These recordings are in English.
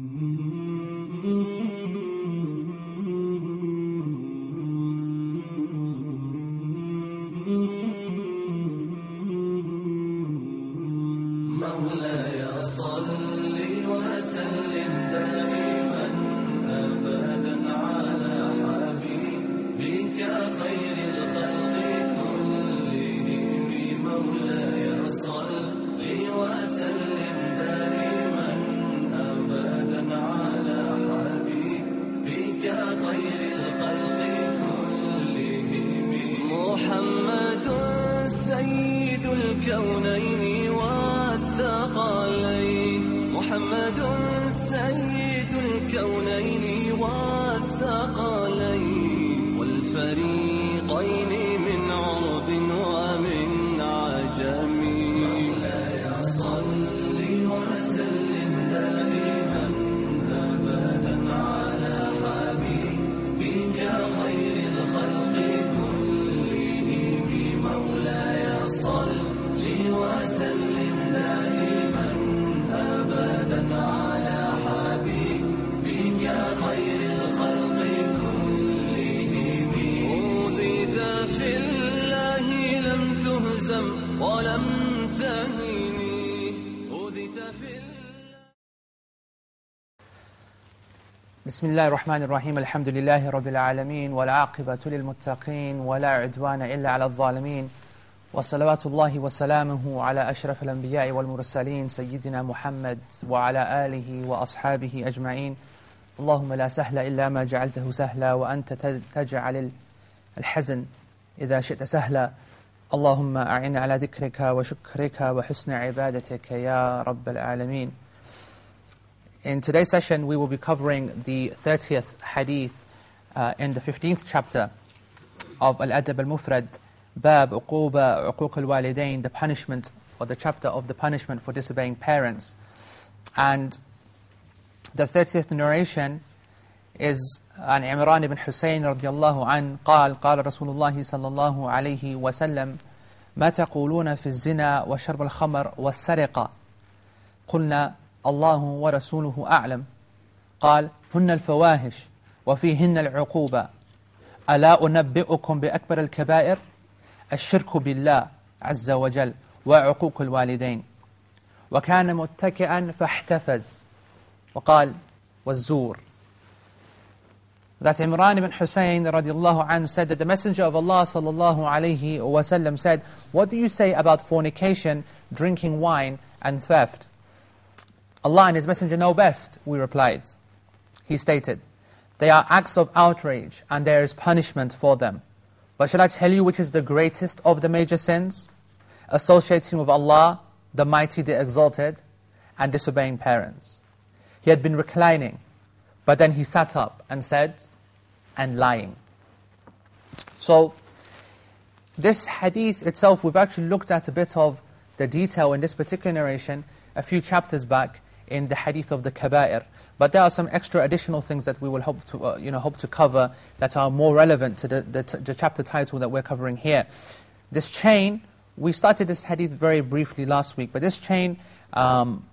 Mm-hmm. ولم تهني اوذيت في بسم الله الرحمن الرحيم. الحمد لله رب العالمين والعاقبة للمتقين ولا عدوان إلا على الظالمين. وصلوات الله وسلامه على أشرف الأنبياء والمرسلين سيدنا محمد وعلى آله وأصحابه أجمعين. اللهم لا سهل إلا ما جعلته سهلا وأنت تجعل الحزن إذا شئت سهلا. اللهم أعنا على ذكرك وشكرك وحسن عبادتك يا رب العالمين In today's session, we will be covering the 30th hadith uh, in the 15th chapter of Al-Adab al-Mufrad, Bab Uquba Uquq al-Walidain, the punishment, or the chapter of the punishment for disobeying parents. And the 30th narration is عن عمران بن حسين رضي الله عنه قال قال رسول الله صلى الله عليه وسلم ما تقولون في الزنا وشرب الخمر والسرقة؟ قلنا الله ورسوله أعلم. قال هن الفواحش وفيهن العقوبة. ألا أنبئكم بأكبر الكبائر؟ الشرك بالله عز وجل وعقوق الوالدين. وكان متكئا فاحتفز وقال والزور. That Imran ibn Hussein radiallahu anhu said that the Messenger of Allah sallallahu alayhi wasallam said, What do you say about fornication, drinking wine, and theft? Allah and His Messenger know best, we replied. He stated, They are acts of outrage, and there is punishment for them. But shall I tell you which is the greatest of the major sins? Associating with Allah, the Mighty, the Exalted, and disobeying parents. He had been reclining, but then he sat up and said, and lying. So, this hadith itself, we've actually looked at a bit of the detail in this particular narration a few chapters back in the hadith of the kaba'ir. But there are some extra additional things that we will hope to, uh, you know, hope to cover that are more relevant to the, the, the chapter title that we're covering here. This chain, we started this hadith very briefly last week, but this chain um,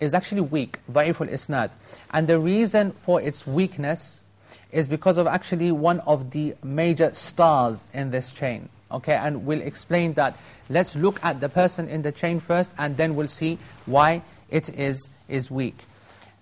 is actually weak, ضعيف isnad And the reason for its weakness is because of actually one of the major stars in this chain. Okay, and we'll explain that. Let's look at the person in the chain first, and then we'll see why it is, is weak.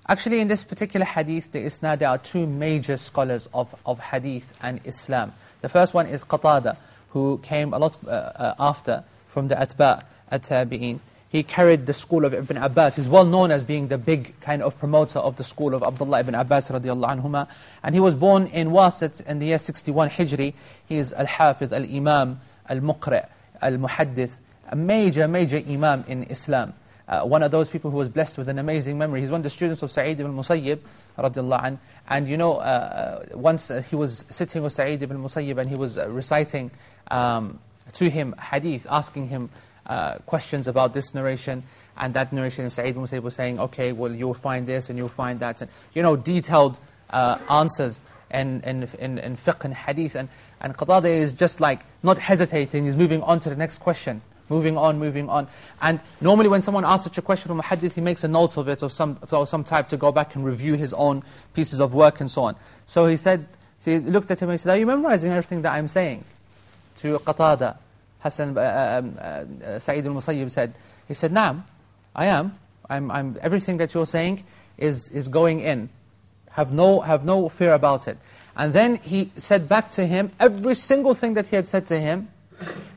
Actually, in this particular hadith, the isnad, there are two major scholars of, of hadith and Islam. The first one is Qatada, who came a lot uh, uh, after from the Atba' at-Tabi'in. He carried the school of Ibn Abbas. He's well known as being the big kind of promoter of the school of Abdullah ibn Abbas radiallahu anhuma. And he was born in Wasit in the year 61 Hijri. He is Al-Hafiz, Al-Imam, Al-Muqri', Al-Muhaddith, a major, major Imam in Islam. Uh, one of those people who was blessed with an amazing memory. He's one of the students of Sa'id ibn Musayyib, radiallahu anh. And you know, uh, once uh, he was sitting with Sa'id ibn Musayyib and he was uh, reciting um, to him hadith, asking him uh, questions about this narration, and that narration, Sa'id ibn Musayyib was saying, okay, well, you'll find this and you'll find that. And, you know, detailed uh, answers in, in, in, in fiqh and hadith. And, and Qatada is just like not hesitating, he's moving on to the next question. moving on, moving on. And normally when someone asks such a question from a hadith, he makes a note of it or some, or some type to go back and review his own pieces of work and so on. So he said, so he looked at him and he said, are you memorizing everything that I'm saying? To Qatada, Hassan, uh, um, uh, uh al-Musayyib said, he said, Naam, I am. I'm, I'm, everything that you're saying is, is going in. Have no, have no fear about it. And then he said back to him every single thing that he had said to him,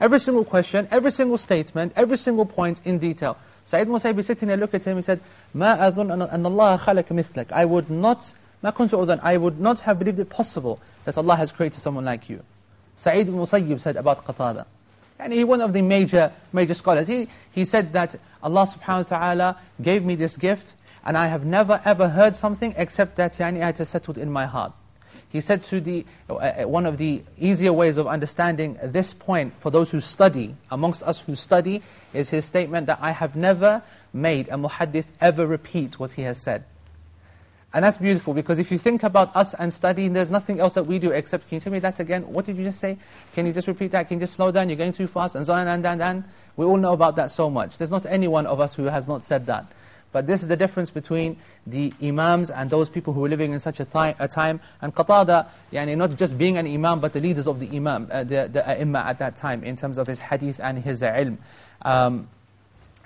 every single question, every single statement, every single point in detail. Sa'id Musayyib sitting there looked at him He said, مَا أَظُنْ أَنَّ اللَّهَ خَلَكَ مِثْلَكَ I would not, مَا كُنْتُ أُذَنْ I would not have believed it possible that Allah has created someone like you. Sa'id Musayyib said about Qatada. And he one of the major, major scholars. He, he said that Allah subhanahu wa ta'ala gave me this gift, and I have never ever heard something except that yani, it has settled in my heart. He said to the, uh, uh, one of the easier ways of understanding this point for those who study, amongst us who study, is his statement that I have never made a muhaddith ever repeat what he has said. And that's beautiful because if you think about us and studying, there's nothing else that we do except, can you tell me that again? What did you just say? Can you just repeat that? Can you just slow down? You're going too fast and so on and and and. We all know about that so much. There's not any one of us who has not said that. But this is the difference between the imams and those people who are living in such a, time. A time. And Qatada, yani not just being an imam, but the leaders of the imam, uh, the, the imam at that time, in terms of his hadith and his ilm. Um,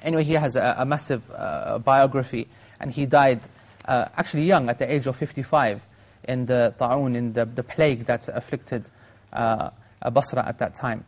anyway, he has a, a massive uh, biography, and he died uh, actually young, at the age of 55, in the ta'un, in the, the plague that afflicted uh, Basra at that time.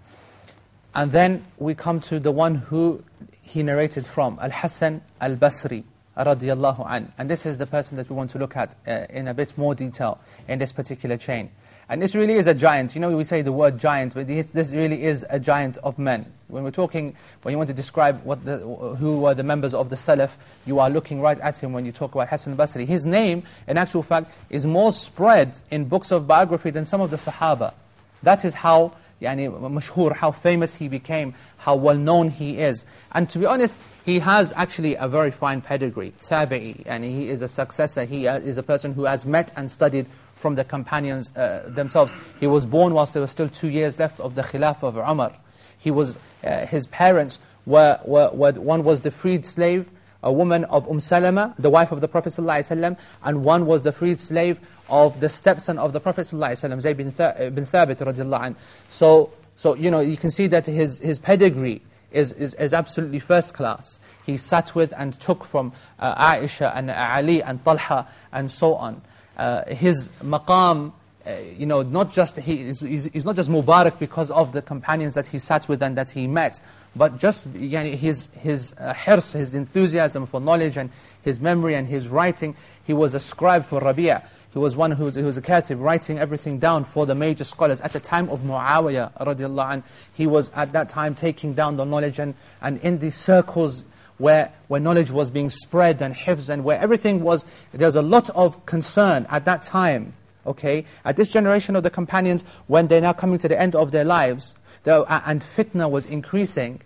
And then we come to the one who he narrated from, Al-Hasan al-Basri, radiyallahu an. And this is the person that we want to look at uh, in a bit more detail in this particular chain. And this really is a giant. You know, we say the word giant, but this, this really is a giant of men. When we're talking, when you want to describe what the, who were the members of the Salaf, you are looking right at him when you talk about Hassan Basri. His name, in actual fact, is more spread in books of biography than some of the Sahaba. That is how yani, mashhur, how famous he became, how well known he is. And to be honest, he has actually a very fine pedigree, tabi'i, and he is a successor. He uh, is a person who has met and studied from the companions uh, themselves. He was born whilst there were still two years left of the Khilafah of Umar. He was, uh, his parents were, were, were, one was the freed slave, a woman of Umm Salama, the wife of the Prophet ﷺ, and one was the freed slave of the stepson of the Prophet ﷺ, Zayd bin, Th bin Thabit radiallahu So, so, you know, you can see that his, his pedigree is, is, is absolutely first class. He sat with and took from uh, Aisha and Ali and Talha and so on uh, his maqam, uh, you know, not just, he, he's, he's, not just Mubarak because of the companions that he sat with and that he met, but just yani, his, his uh, hirs, his enthusiasm for knowledge and his memory and his writing. He was a scribe for Rabi'a. He was one who was, who was a katib, writing everything down for the major scholars. At the time of Muawiyah, radiallahu anh, he was at that time taking down the knowledge and, and in the circles where, where knowledge was being spread and hifz and where everything was, there was a lot of concern at that time, okay? At this generation of the companions, when they're now coming to the end of their lives, and fitna was increasing,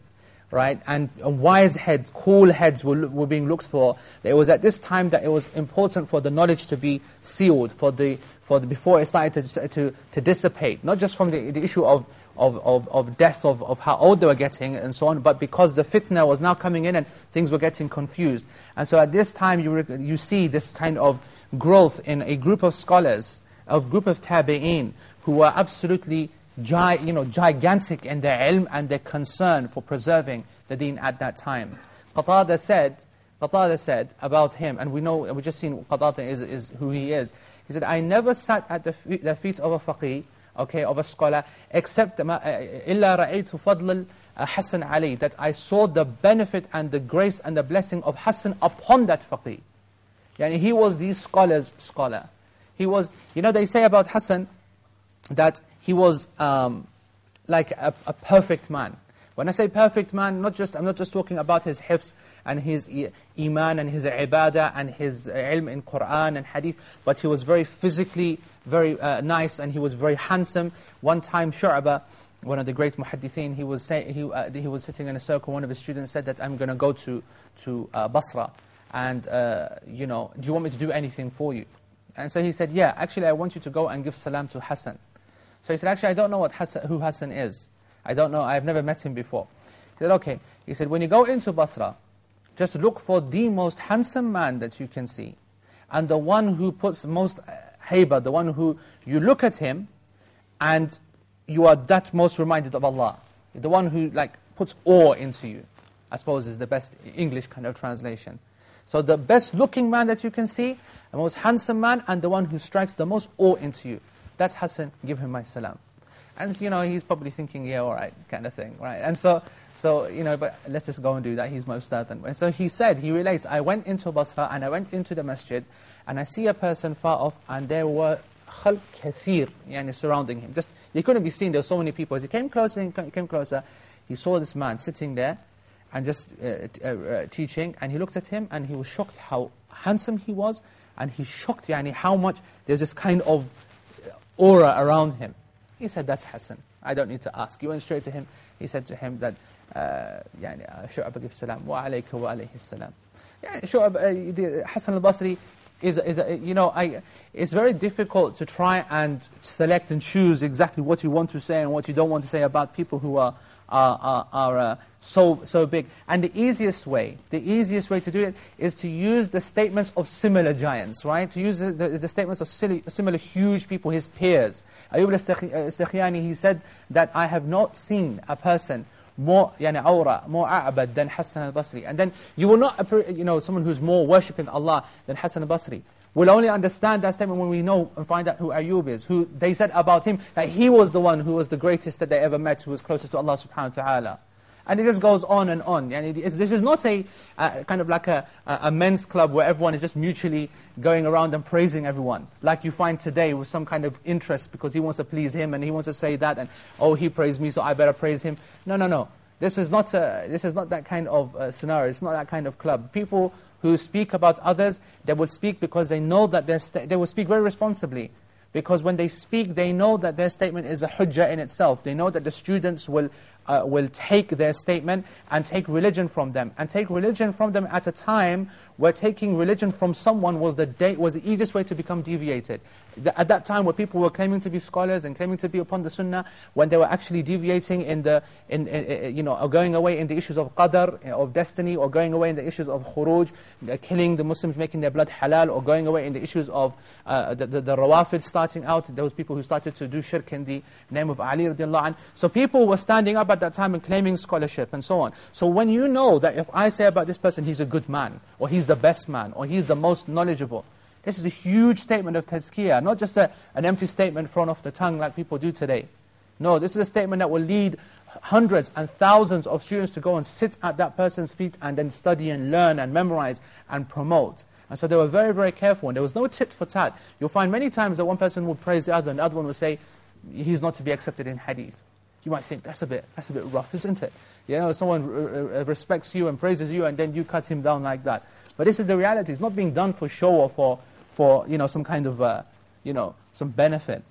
right? And, and wise heads, cool heads were, were being looked for. It was at this time that it was important for the knowledge to be sealed, for the, for the, before it started to, to, to dissipate, not just from the, the issue of of, of, of death, of, of how old they were getting and so on, but because the fitna was now coming in and things were getting confused. And so at this time you, you see this kind of growth in a group of scholars, a group of tabi'een, who were absolutely gi you know, gigantic in their ilm and their concern for preserving the deen at that time. Qatada said, Qatada said about him, and we know, we just seen Qatada is, is who he is. He said, I never sat at the feet, the feet of a faqih okay, of a scholar, except إِلَّا رَأَيْتُ فَضْلَ Hassan Ali, that I saw the benefit and the grace and the blessing of Hassan upon that faqih. Yani he was the scholar's scholar. He was, you know, they say about Hassan that he was um, like a, a perfect man. When I say perfect man, not just, I'm not just talking about his hifz and his iman and his ibadah and his ilm in Qur'an and hadith, but he was very physically very uh, nice and he was very handsome. One time Shu'bah, one of the great muhaddithin, he was, say, he, uh, he was sitting in a circle, one of his students said that I'm going to go to, to uh, Basra and, uh, you know, do you want me to do anything for you? And so he said, yeah, actually I want you to go and give salam to Hassan. So he said, actually I don't know what Hassan, who Hassan is. I don't know, I've never met him before. He said, okay. He said, when you go into Basra, just look for the most handsome man that you can see. And the one who puts most uh, haiba, the one who you look at him, and you are that most reminded of Allah. The one who like puts awe into you, I suppose is the best English kind of translation. So the best looking man that you can see, the most handsome man, and the one who strikes the most awe into you. That's Hassan, give him my salam. And, you know, he's probably thinking, yeah, all right, kind of thing, right? And so, so you know, but let's just go and do that. He's my ustad. And so he said, he relates, I went into Basra and I went into the masjid and I see a person far off and there were khalq kathir, yani surrounding him. Just, he couldn't be seen, there were so many people. As he came closer, he came closer, he saw this man sitting there and just uh, uh, uh, teaching, and he looked at him and he was shocked how handsome he was, and he shocked yani, how much there's this kind of aura around him. He said, that's Hassan. I don't need to ask. He went straight to him. He said to him that, يعني شعب give salam, wa alayka wa alayhi salam. Yeah, Shu'ab, Hassan al-Basri is, is a, you know, I, it's very difficult to try and select and choose exactly what you want to say and what you don't want to say about people who are, are, are, are uh, so, so big. And the easiest way, the easiest way to do it is to use the statements of similar giants, right? To use the, the, the statements of silly, similar huge people, his peers. Ayub al-Sakhtiyani, he said that I have not seen a person more yani awra, more a'bad than Hassan al-Basri. And then you will not, you know, someone who's more worshipping Allah than Hassan al-Basri. We'll only understand that statement when we know and find out who Ayub is, who they said about him that he was the one who was the greatest that they ever met, who was closest to Allah subhanahu wa ta'ala. And it just goes on and on. And this is not a uh, kind of like a, a men's club where everyone is just mutually going around and praising everyone. Like you find today with some kind of interest because he wants to please him and he wants to say that and, oh, he praised me, so I better praise him. No, no, no. This is not, a, this is not that kind of uh, scenario. It's not that kind of club. People who speak about others, they will speak because they know that their they will speak very responsibly. Because when they speak, they know that their statement is a hujjah in itself. They know that the students will uh, will take their statement and take religion from them. And take religion from them at a time where taking religion from someone was the, was the easiest way to become deviated. At that time where people were claiming to be scholars and claiming to be upon the sunnah, when they were actually deviating in the, in, in, you know, or going away in the issues of qadr, of destiny, or going away in the issues of khuruj, uh, killing the Muslims, making their blood halal, or going away in the issues of uh, the, the, the rawafid starting out, those people who started to do shirk in the name of Ali radiallahu anh. So people were standing up at that time and claiming scholarship and so on. So when you know that if I say about this person, he's a good man, or he's the best man, or he's the most knowledgeable, this is a huge statement of tazkiyah, not just a, an empty statement thrown off the tongue like people do today. No, this is a statement that will lead hundreds and thousands of students to go and sit at that person's feet and then study and learn and memorize and promote. And so they were very, very careful. And there was no tit for tat. You'll find many times that one person would praise the other and the other one would say, he's not to be accepted in hadith. You might think, that's a bit, that's a bit rough, isn't it? You know, someone uh, uh, respects you and praises you and then you cut him down like that. But this is the reality. It's not being done for show or for, for you know, some kind of, uh, you know, some benefit.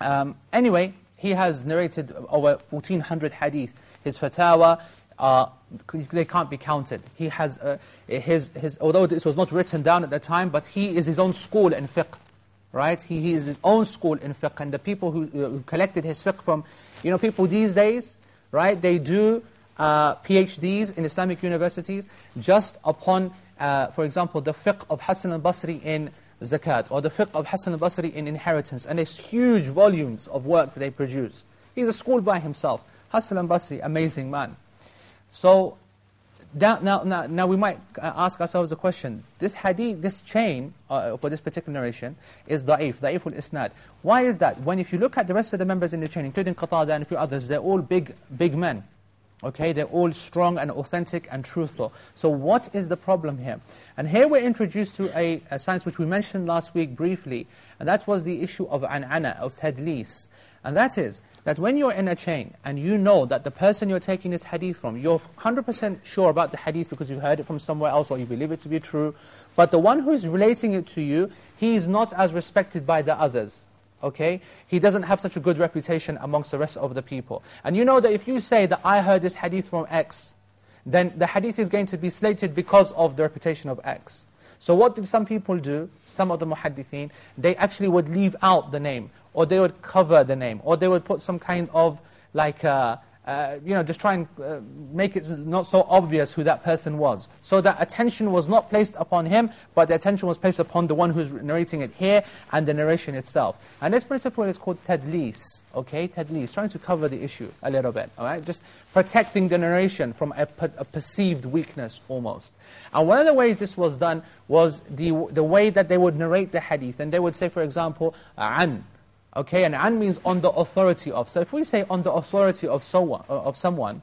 Um, anyway, he has narrated over 1,400 hadith. His fatwa, uh, they can't be counted. He has, uh, his, his, although this was not written down at the time, but he is his own school in fiqh right? He, he is his own school in fiqh, and the people who, uh, who collected his fiqh from, you know, people these days, right, they do uh, PhDs in Islamic universities just upon, uh, for example, the fiqh of Hassan al-Basri in zakat, or the fiqh of Hassan al-Basri in inheritance, and there's huge volumes of work that they produce. He's a school by himself. Hassan al-Basri, amazing man. So now, now, now, now, we might ask ourselves a question. This hadith, this chain uh, for this particular narration is da'if, da'if al-isnad. Why is that? When if you look at the rest of the members in the chain, including Qatada and a few others, they're all big, big men. Okay, they're all strong and authentic and truthful. So what is the problem here? And here we're introduced to a, a science which we mentioned last week briefly, and that was the issue of an'ana, of tadlis. And that is, that when you're in a chain and you know that the person you're taking this hadith from, you're 100% sure about the hadith because you heard it from somewhere else or you believe it to be true, but the one who's relating it to you, he is not as respected by the others. Okay? He doesn't have such a good reputation amongst the rest of the people. And you know that if you say that I heard this hadith from X, then the hadith is going to be slated because of the reputation of X. So what did some people do? Some of the muhaddithin, they actually would leave out the name or they would cover the name, or they would put some kind of like a, uh, you know, just try and uh, make it not so obvious who that person was. So that attention was not placed upon him, but the attention was placed upon the one who's narrating it here and the narration itself. And this principle is called tadlis, okay? Tadlis, trying to cover the issue a little bit, all right? Just protecting the narration from a, a perceived weakness almost. And one of the ways this was done was the, the way that they would narrate the hadith. And they would say, for example, an, Okay, and an means on the authority of. So if we say on the authority of someone, uh, of someone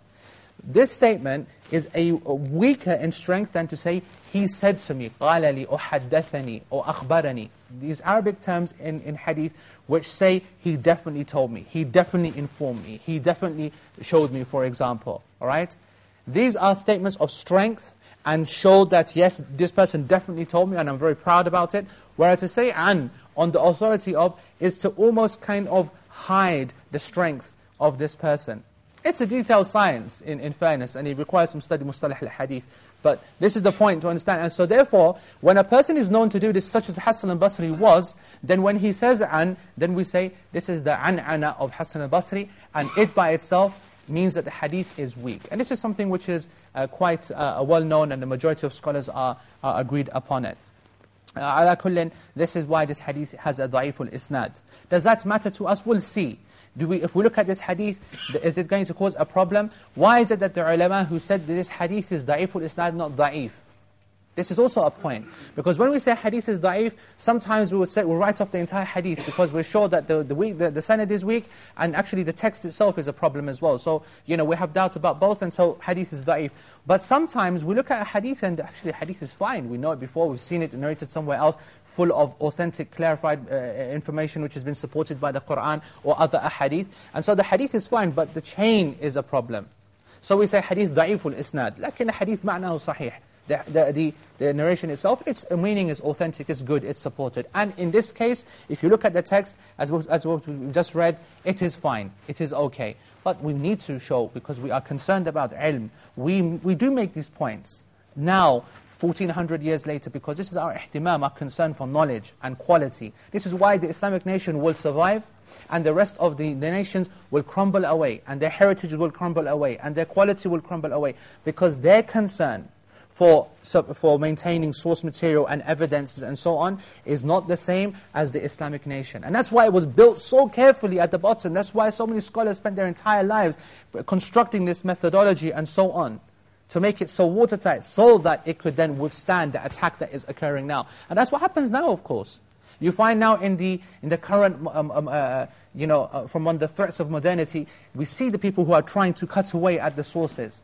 this statement is a weaker in strength than to say, he said to me, قال لي or حدثني or أخبرني. These Arabic terms in, in hadith which say, he definitely told me, he definitely informed me, he definitely showed me, for example. All right? These are statements of strength and show that, yes, this person definitely told me and I'm very proud about it. Whereas to say an on the authority of is to almost kind of hide the strength of this person. It's a detailed science, in, in fairness, and it requires some study mustalah al-hadith. But this is the point to understand. And so therefore, when a person is known to do this, such as Hassan al-Basri was, then when he says an, then we say, this is the an'ana of Hassan al-Basri, and it by itself means that the hadith is weak. And this is something which is uh, quite uh, well known, and the majority of scholars are, are agreed upon it. Uh, ala kullin, this is why this hadith has a da'iful isnad. Does that matter to us? We'll see. Do we, if we look at this hadith, is it going to cause a problem? Why is it that the ulama who said this hadith is da'iful isnad, not da'if? This is also a point. Because when we say hadith is da'if, sometimes we will say, we'll write off the entire hadith because we're sure that the, the, weak, the, the sanad is weak, and actually the text itself is a problem as well. So, you know, we have doubts about both, and so hadith is da'if. But sometimes we look at a hadith and actually hadith is fine. We know it before, we've seen it narrated somewhere else, full of authentic, clarified uh, information which has been supported by the Qur'an or other ahadith. And so the hadith is fine, but the chain is a problem. So we say hadith da'iful isnad. لكن the hadith معناه صحيح the, the, the, the, narration itself, its meaning is authentic, it's good, it's supported. And in this case, if you look at the text, as, as what we just read, it is fine, it is okay. But we need to show, because we are concerned about ilm, we, we do make these points. Now, 1400 years later, because this is our ihtimam, our concern for knowledge and quality. This is why the Islamic nation will survive, and the rest of the, the nations will crumble away, and their heritage will crumble away, and their quality will crumble away, because their concern for, for maintaining source material and evidences and so on is not the same as the Islamic nation. And that's why it was built so carefully at the bottom. That's why so many scholars spent their entire lives constructing this methodology and so on to make it so watertight so that it could then withstand the attack that is occurring now. And that's what happens now, of course. You find now in the, in the current, um, um, uh, you know, uh, from of the threats of modernity, we see the people who are trying to cut away at the sources.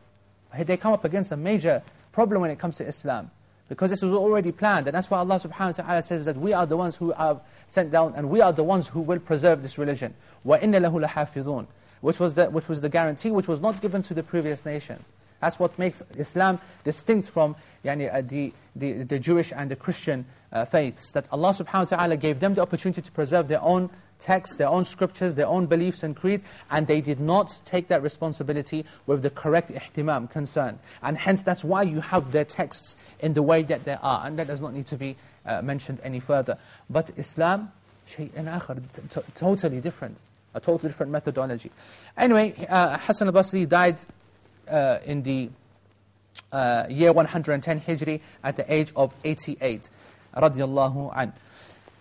They come up against a major problem when it comes to Islam. Because this was already planned. And that's why Allah subhanahu wa ta'ala says that we are the ones who are sent down and we are the ones who will preserve this religion. وَإِنَّ لَهُ لَحَافِظُونَ which was, the, which was the guarantee which was not given to the previous nations. That's what makes Islam distinct from yani, uh, the, the, the Jewish and the Christian uh, faiths. That Allah subhanahu wa ta'ala gave them the opportunity to preserve their own texts, their own scriptures, their own beliefs and creeds, and they did not take that responsibility with the correct ihtimam, concern. And hence, that's why you have their texts in the way that they are, and that does not need to be uh, mentioned any further. But Islam, shay'in akhar, totally different, a totally different methodology. Anyway, uh, Hassan al-Basri died uh, in the uh, year 110 Hijri at the age of 88, radiallahu anhu.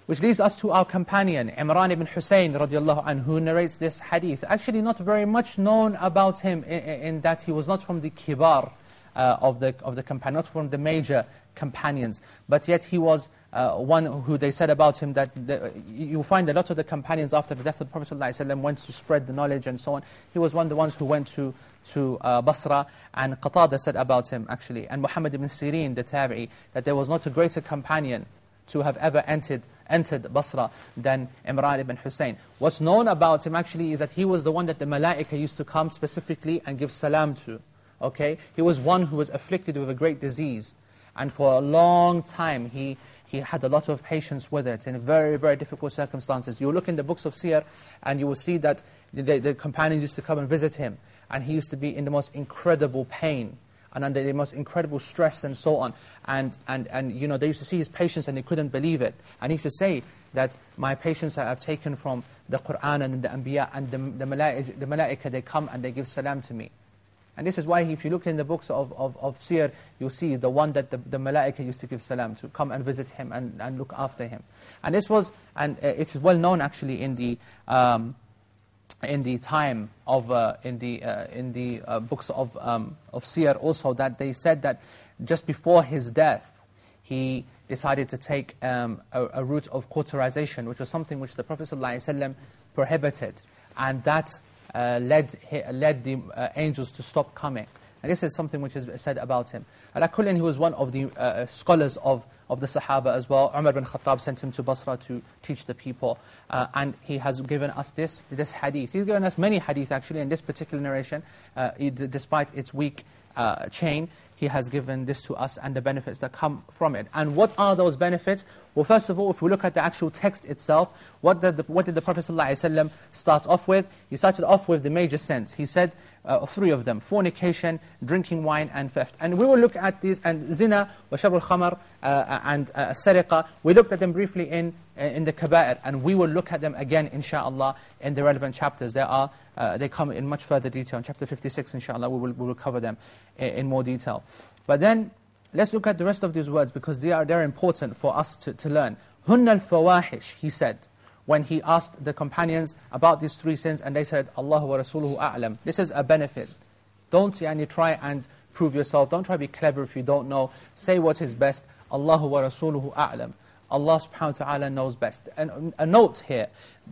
Which leads us to our companion, Imran ibn Hussein radiallahu anh, who narrates this hadith. Actually not very much known about him in, in that he was not from the kibar uh, of, the, of the companion, not from the major companions. But yet he was uh, one who they said about him that the, you find a lot of the companions after the death of the Prophet ﷺ went to spread the knowledge and so on. He was one of the ones who went to, to uh, Basra, and Qatada said about him actually, and Muhammad ibn Sirin, the Tabi'i, that there was not a greater companion to have ever entered, entered Basra than Imran ibn Hussein. What's known about him actually is that he was the one that the Malaika used to come specifically and give salam to. Okay? He was one who was afflicted with a great disease. And for a long time, he, he had a lot of patience with it in very, very difficult circumstances. You look in the books of Seer, and you will see that the, the companions used to come and visit him. And he used to be in the most incredible pain and under the most incredible stress and so on. And, and, and you know, they used to see his patience and they couldn't believe it. And he used to say, that my patients I have taken from the Qur'an and the Anbiya and the, the, malaika, the malaika, they come and they give salam to me. And this is why if you look in the books of, of, of Seer, you'll see the one that the, the malaika used to give salam to, come and visit him and, and look after him. And this was, and uh, it is well known actually in the, um, in the time of, uh, in the, uh, in the uh, books of, um, of Seer also, that they said that just before his death, he decided to take um, a, a, route of cauterization, which was something which the Prophet ﷺ prohibited. And that uh, led, led the uh, angels to stop coming. And this is something which is said about him. Al-Akullin, he was one of the uh, scholars of, of the Sahaba as well. Umar bin Khattab sent him to Basra to teach the people. Uh, and he has given us this, this hadith. He's given us many hadith actually in this particular narration, uh, despite its weak uh, chain. He has given this to us and the benefits that come from it. And what are those benefits? Well, first of all, if we look at the actual text itself, what did the, what did the Prophet ﷺ start off with? He started off with the major sins. He said uh, three of them, fornication, drinking wine, and theft. And we will look at these, and zina, wa al-khamar, uh, and uh, sariqa. We looked at them briefly in, in the kaba'ir, and we will look at them again, inshaAllah, in the relevant chapters. There are, uh, they come in much further detail. In chapter 56, inshaAllah, we will, we will cover them in, in more detail. But then, let's look at the rest of these words, because they are, they're important for us to, to learn. هُنَّ الْفَوَاحِشِ He said when he asked the companions about these three sins, and they said, Allahu wa Rasuluhu a'lam. This is a benefit. Don't yani, try and prove yourself. Don't try to be clever if you don't know. Say what is best. Allahu wa Rasuluhu a'lam. Allah subhanahu wa ta'ala knows best. And a note here,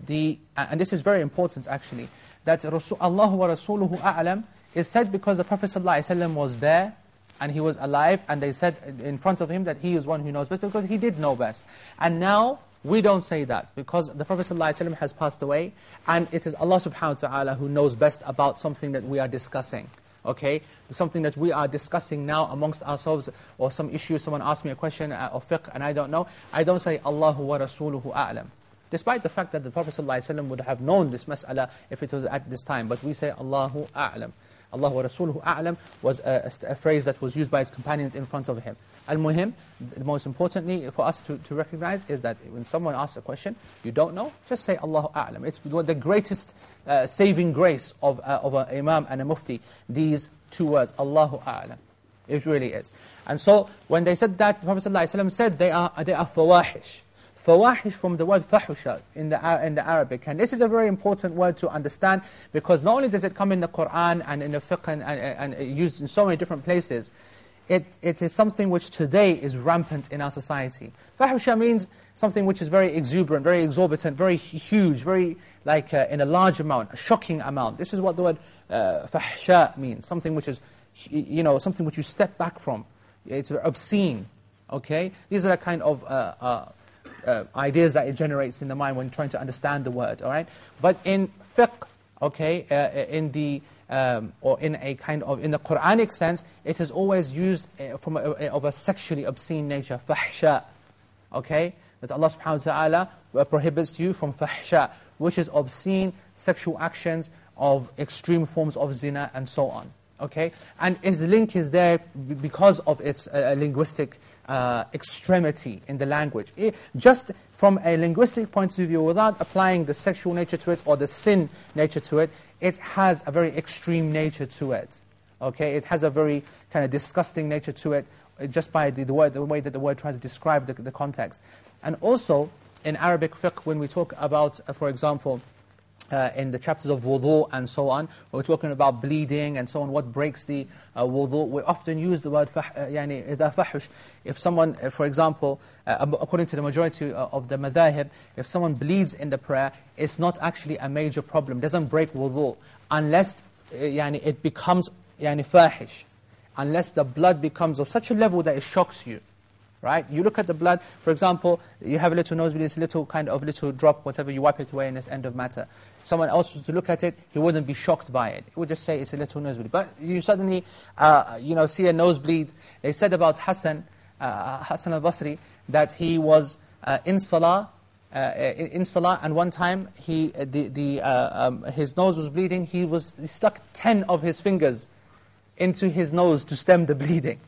the, uh, and this is very important actually, that Allahu wa Rasuluhu a'lam is said because the Prophet ﷺ was there and he was alive and they said in front of him that he is one who knows best because he did know best. And now we don't say that because the Prophet ﷺ has passed away and it is Allah subhanahu wa ta'ala who knows best about something that we are discussing. Okay? Something that we are discussing now amongst ourselves or some issue, someone asked me a question uh, of fiqh and I don't know. I don't say Allahu wa Rasuluhu a'lam. Despite the fact that the Prophet ﷺ would have known this mas'ala if it was at this time. But we say Allahu a'lam. Allah wa Rasuluhu a'lam was a, a, phrase that was used by his companions in front of him. Al-Muhim, the most importantly for us to, to recognize is that when someone asks a question, you don't know, just say Allahu a'lam. It's the greatest uh, saving grace of, uh, of an imam and a mufti, these two words, Allahu a'lam. It really is. And so, when they said that, the Prophet ﷺ said, they are, they are fawahish. Fawahish from the word fahusha in the, in the Arabic. And this is a very important word to understand because not only does it come in the Qur'an and in the fiqh and, and, and used in so many different places, it, it is something which today is rampant in our society. Fahusha means something which is very exuberant, very exorbitant, very huge, very like uh, in a large amount, a shocking amount. This is what the word uh, means, something which is, you know, something which you step back from. It's obscene, okay? These are the kind of uh, uh ideas that it generates in the mind when trying to understand the word, all right? But in fiqh, okay, uh, in the, um, or in a kind of, in the Quranic sense, it is always used uh, from a, of a sexually obscene nature, fahsha, okay? That Allah subhanahu wa ta'ala uh, prohibits you from fahsha, which is obscene sexual actions of extreme forms of zina and so on, okay? And its link is there because of its uh, linguistic uh, extremity in the language. It, just from a linguistic point of view, without applying the sexual nature to it or the sin nature to it, it has a very extreme nature to it. Okay, it has a very kind of disgusting nature to it, uh, just by the, the, word, the way that the word tries to describe the, the context. And also, in Arabic fiqh, when we talk about, uh, for example, uh, in the chapters of wudu and so on, we're talking about bleeding and so on, what breaks the uh, wudu. We often use the word uh. If someone, uh, for example, uh, according to the majority uh, of the madhahib, if someone bleeds in the prayer, it's not actually a major problem. Doesn't break wudu unless yani, it becomes yani, fahish. Unless the blood becomes of such a level that it shocks you right? You look at the blood, for example, you have a little nosebleed, this little kind of little drop, whatever, you wipe it away and it's end of matter. Someone else was to look at it, he wouldn't be shocked by it. He would just say it's a little nosebleed. But you suddenly, uh, you know, see a nosebleed. They said about Hassan, uh, Hassan al-Basri, that he was uh, in Salah, uh, in Salah, and one time he, uh, the, the, uh, um, his nose was bleeding, he, was, he stuck 10 of his fingers into his nose to stem the bleeding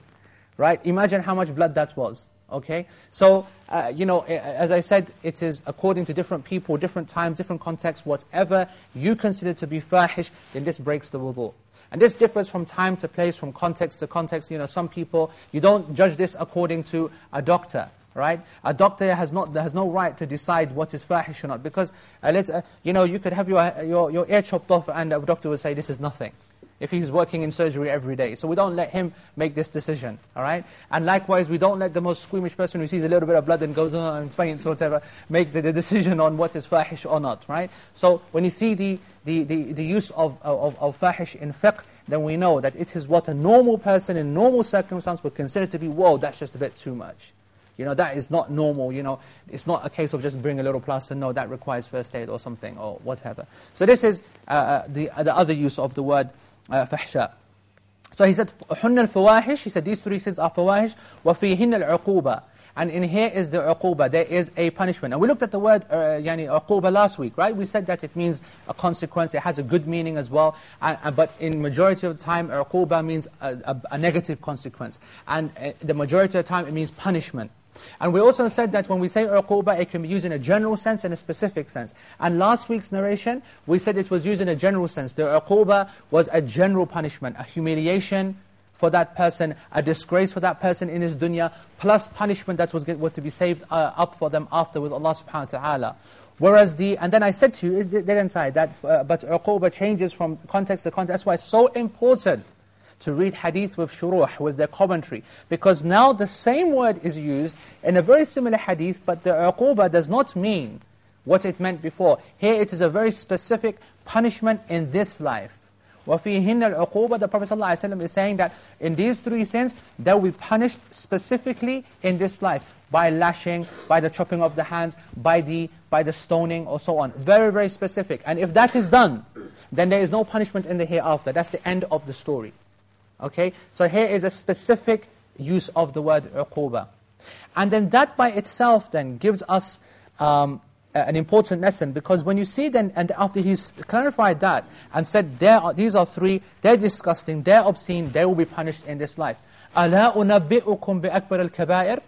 right? Imagine how much blood that was, Okay? So, uh, you know, as I said, it is according to different people, different times, different contexts, whatever you consider to be fahish, then this breaks the wudu. And this differs from time to place, from context to context. You know, some people, you don't judge this according to a doctor, right? A doctor has, not, has no right to decide what is fahish or not. Because, uh, let uh, you know, you could have your, your, your ear chopped off and a doctor would say, this is nothing if he's working in surgery every day. So we don't let him make this decision, all right? And likewise, we don't let the most squeamish person who sees a little bit of blood and goes on and faints or whatever, make the, the, decision on what is fahish or not, right? So when you see the, the, the, the use of, of, of fahish in fiqh, then we know that it is what a normal person in normal circumstance would consider to be, whoa, that's just a bit too much. You know, that is not normal, you know. It's not a case of just bring a little plaster, no, that requires first aid or something, or whatever. So this is uh, uh the, the other use of the word uh, fahsha. So he said, حُنَّ الْفَوَاحِشِ He said, these three sins are fawahish, وَفِيهِنَّ الْعُقُوبَةِ And in here is the uquba, there is a punishment. And we looked at the word uh, yani, uquba last week, right? We said that it means a consequence, it has a good meaning as well. And, uh, but in majority of the time, uquba means a, a, a negative consequence. And uh, the majority of the time, it means punishment. And we also said that when we say uquba, it can be used in a general sense and a specific sense. And last week's narration, we said it was used in a general sense. The uquba was a general punishment, a humiliation for that person, a disgrace for that person in his dunya, plus punishment that was, was to be saved uh, up for them after with Allah subhanahu wa ta'ala. Whereas the, and then I said to you, didn't I, that, uh, but uquba changes from context to context. That's why it's so important to read hadith with shuruh, with their commentary. Because now the same word is used in a very similar hadith, but the uquba does not mean what it meant before. Here it is a very specific punishment in this life. وَفِيهِنَّ الْعُقُوبَةِ The Prophet ﷺ is saying that in these three sins, they will be punished specifically in this life. By lashing, by the chopping of the hands, by the, by the stoning, or so on. Very, very specific. And if that is done, then there is no punishment in the hereafter. That's the end of the story. Okay, so here is a specific use of the word uquba. And then that by itself then gives us um, an important lesson because when you see then, and after he's clarified that and said are, these are three, they're disgusting, they're obscene, they will be punished in this life. أَلَا أُنَبِّئُكُمْ بِأَكْبَرِ الْكَبَائِرِ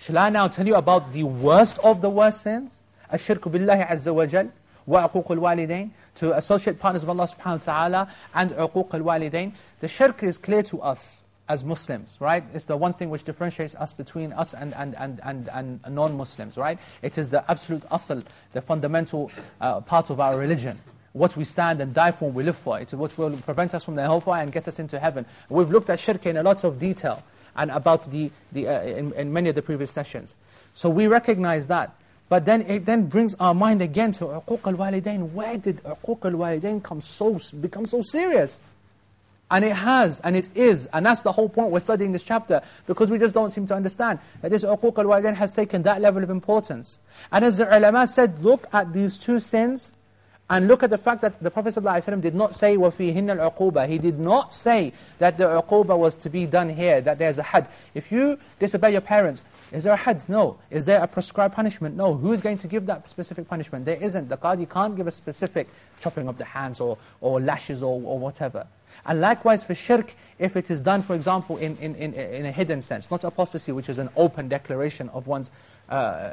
Shall I now tell you about the worst of the worst sins? الشرك بالله عز وجل وعقوق الوالدين to associate partners of Allah subhanahu wa ta'ala and uquq al-walidain, the shirk is clear to us as Muslims, right? It's the one thing which differentiates us between us and, and, and, and, and non-Muslims, right? It is the absolute asl, the fundamental uh, part of our religion. What we stand and die for, we live for. It's what will prevent us from the hellfire and get us into heaven. We've looked at shirk in a lot of detail and about the, the uh, in, in many of the previous sessions. So we recognize that. But then it then brings our mind again to uquq al-walidain. Where did uquq al-walidain come so, become so serious? And it has, and it is, and that's the whole point we're studying this chapter, because we just don't seem to understand that this uquq al-walidain has taken that level of importance. And as the ulama said, look at these two sins, and look at the fact that the Prophet ﷺ did not say وَفِيهِنَّ الْعُقُوبَةِ He did not say that the uquba was to be done here, that there's a had. If you disobey your parents, is there a had? No. Is there a prescribed punishment? No. Who is going to give that specific punishment? There isn't. The qadi can't give a specific chopping of the hands or, or lashes or, or whatever. And likewise for shirk, if it is done, for example, in, in, in, in a hidden sense, not apostasy, which is an open declaration of one's, uh,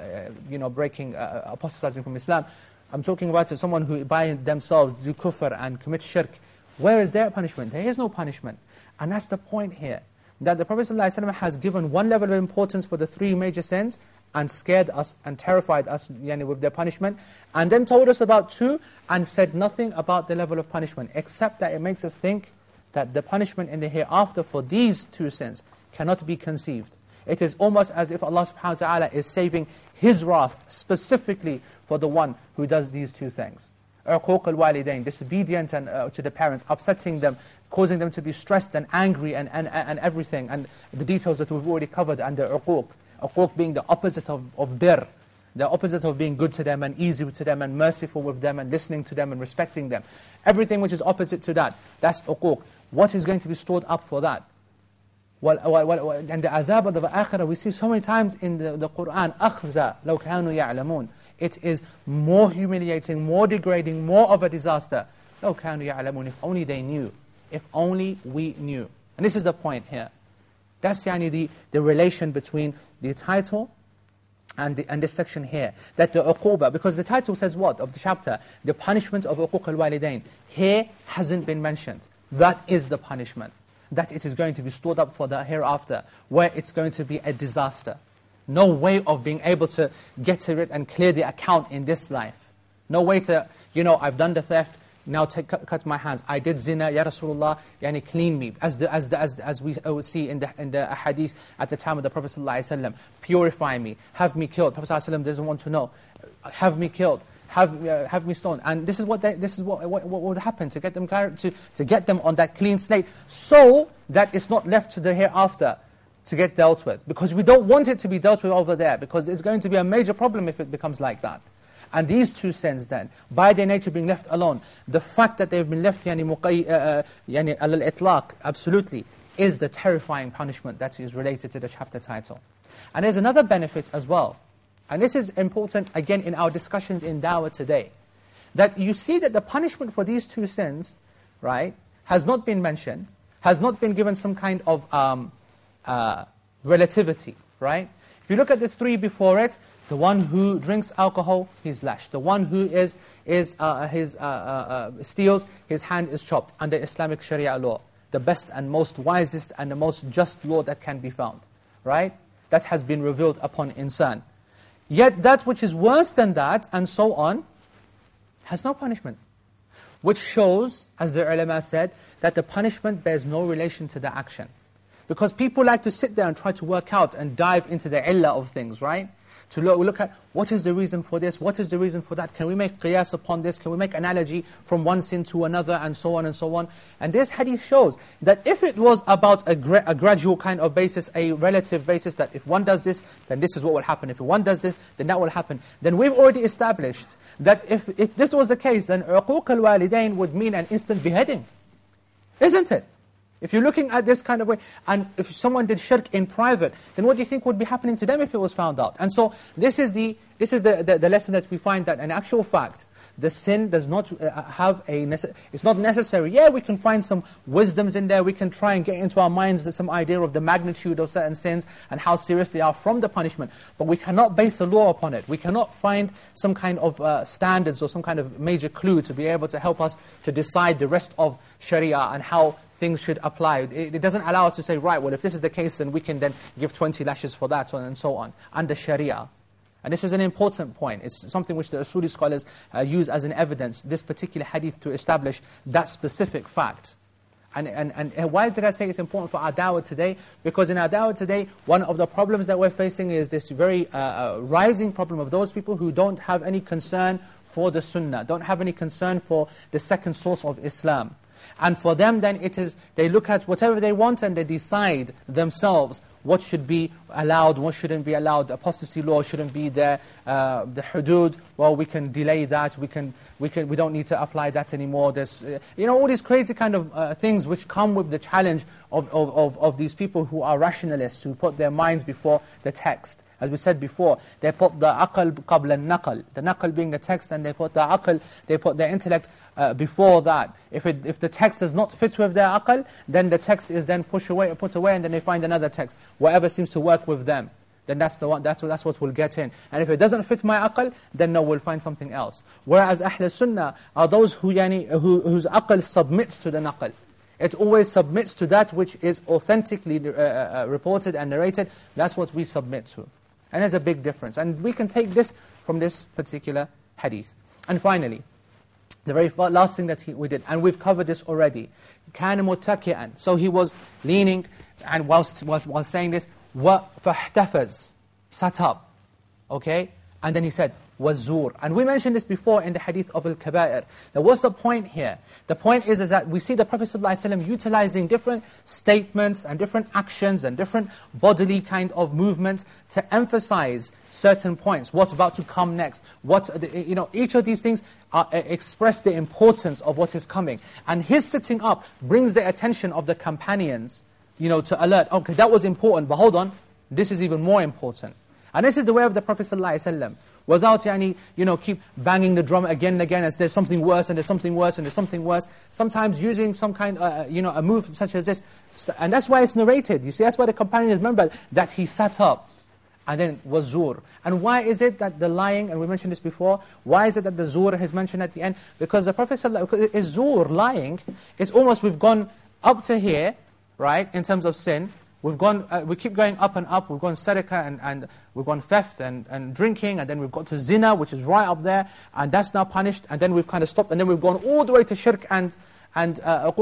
you know, breaking, uh, apostatizing from Islam. I'm talking about someone who by themselves do kufr and commit shirk. Where is their punishment? There is no punishment. And that's the point here that the Prophet ﷺ has given one level of importance for the three major sins and scared us and terrified us yani, with their punishment, and then told us about two and said nothing about the level of punishment, except that it makes us think that the punishment in the hereafter for these two sins cannot be conceived. It is almost as if Allah subhanahu wa ta'ala is saving His wrath specifically for the one who does these two things. Uquq al-walidain, disobedient and, uh, to the parents, upsetting them, causing them to be stressed and angry and, and, and everything, and the details that we've already covered under uquq. Uquq being the opposite of, of bir, the opposite of being good to them and easy to them and merciful with them and listening to them and respecting them. Everything which is opposite to that, that's uquq. What is going to be stored up for that? Well, well, well, and the adhab of the akhirah, we see so many times in the, the Qur'an, أَخْزَى لَوْ كَانُوا يَعْلَمُونَ It is more humiliating, more degrading, more of a disaster. لَوْ كَانُوا يَعْلَمُونَ If only they knew if only we knew. And this is the point here. That's yani, the, the relation between the title and, the, and this section here. That the uquba, because the title says what of the chapter? The punishment of uquq al-walidain. Here hasn't been mentioned. That is the punishment. That it is going to be stored up for the hereafter, where it's going to be a disaster. No way of being able to get to it and clear the account in this life. No way to, you know, I've done the theft, now take, cut, cut, my hands. I did zina, Ya Rasulullah, yani clean me. As, the, as, the, as, as we uh, see in the, in the hadith at the time of the Prophet ﷺ, purify me, have me killed. Prophet ﷺ doesn't want to know. Have me killed. Have, uh, have me stoned. And this is what they, this is what, what, what would happen to get them to, to get them on that clean slate, so that it's not left to the hereafter to get dealt with. Because we don't want it to be dealt with over there, because it's going to be a major problem if it becomes like that. And these two sins then, by their nature being left alone, the fact that they've been left yani, uh, uh, yani, al-itlaq, absolutely, is the terrifying punishment that is related to the chapter title. And there's another benefit as well. And this is important, again, in our discussions in Dawah today. That you see that the punishment for these two sins, right, has not been mentioned, has not been given some kind of um, uh, relativity, right? If you look at the three before it, the one who drinks alcohol, he's lashed. The one who is, is, uh, his, uh, uh, uh, steals, his hand is chopped under Islamic Sharia law. The best and most wisest and the most just law that can be found. Right? That has been revealed upon insan. Yet that which is worse than that, and so on, has no punishment. Which shows, as the ulama said, that the punishment bears no relation to the action. Because people like to sit there and try to work out and dive into the illah of things, right? to look, look at what is the reason for this, what is the reason for that, can we make qiyas upon this, can we make analogy from one sin to another, and so on and so on. And this hadith shows that if it was about a, gra a gradual kind of basis, a relative basis, that if one does this, then this is what will happen, if one does this, then that will happen, then we've already established that if, if this was the case, then uquq al-walidain would mean an instant beheading. Isn't it? If you're looking at this kind of way, and if someone did shirk in private, then what do you think would be happening to them if it was found out? And so this is the, this is the, the, the lesson that we find that in actual fact, the sin does not uh, have a, it's not necessary. Yeah, we can find some wisdoms in there, we can try and get into our minds some idea of the magnitude of certain sins and how serious they are from the punishment. But we cannot base a law upon it. We cannot find some kind of uh, standards or some kind of major clue to be able to help us to decide the rest of Sharia and how things should apply. It, it, doesn't allow us to say, right, well, if this is the case, then we can then give 20 lashes for that, and so on, under Sharia. And this is an important point. It's something which the Usuli scholars uh, use as an evidence, this particular hadith, to establish that specific fact. And, and, and why did I say it's important for our dawah today? Because in our dawah today, one of the problems that we're facing is this very uh, uh, rising problem of those people who don't have any concern for the sunnah, don't have any concern for the second source of Islam. And for them then it is, they look at whatever they want and they decide themselves what should be allowed, what shouldn't be allowed. Apostasy law shouldn't be there. Uh, the hudud, well, we can delay that. We, can, we, can, we don't need to apply that anymore. There's, uh, you know, all these crazy kind of uh, things which come with the challenge of, of, of, of these people who are rationalists, who put their minds before the text. As we said before, they put the aql qabla al-naql. The naql being the text, and they put the aql, they put their intellect uh, before that. If, it, if the text does not fit with their aql, then the text is then pushed away, put away, and then they find another text. Whatever seems to work with them. Then that's, the one, that's, that's what will get in. And if it doesn't fit my aql, then no, we'll find something else. Whereas Ahl Sunnah are those who, yani, who, whose aql submits to the naql. It always submits to that which is authentically uh, uh reported and narrated. That's what we submit to. And there's a big difference. And we can take this from this particular hadith. And finally, the very last thing that he, we did, and we've covered this already, كَانَ مُتَّكِئًا So he was leaning, and whilst, whilst, whilst saying this, وَفَاحْتَفَزْ Sat up. Okay? And then he said, wazur. And we mentioned this before in the hadith of Al-Kaba'ir. Now what's the point here? The point is, is that we see the Prophet ﷺ utilizing different statements and different actions and different bodily kind of movements to emphasize certain points, what's about to come next. What, you know, each of these things are, uh, express the importance of what is coming. And his sitting up brings the attention of the companions you know, to alert, okay, that was important, but hold on, this is even more important. And this is the way of the Prophet ﷺ. Without yani, you know, keep banging the drum again and again as there's something worse and there's something worse and there's something worse. Sometimes using some kind, uh, you know, a move such as this. And that's why it's narrated. You see, that's why the companions remember that he sat up and then was zur. And why is it that the lying, and we mentioned this before, why is it that the zur is mentioned at the end? Because the Prophet is zur, lying, it's almost we've gone up to here, right, in terms of sin. We've gone, uh, we keep going up and up. We've gone sadaqah and, and we've gone theft and, and drinking, and then we've got to zina, which is right up there, and that's now punished, and then we've kind of stopped, and then we've gone all the way to shirk and and uh,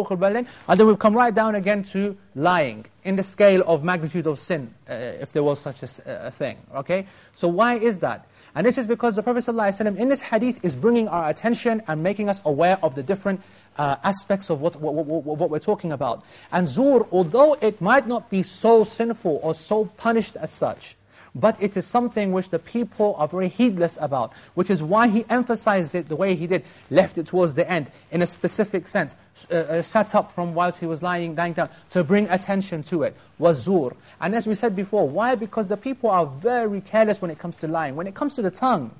and then we've come right down again to lying, in the scale of magnitude of sin, uh, if there was such a, a, thing, okay? So why is that? And this is because the Prophet ﷺ in this hadith is bringing our attention and making us aware of the different uh, aspects of what, what, what, what, we're talking about. And zur, although it might not be so sinful or so punished as such, but it is something which the people are very heedless about, which is why he emphasized it the way he did, left it towards the end, in a specific sense, uh, uh, sat up from whilst he was lying, lying down, to bring attention to it, was zur. And as we said before, why? Because the people are very careless when it comes to lying. When it comes to the tongue,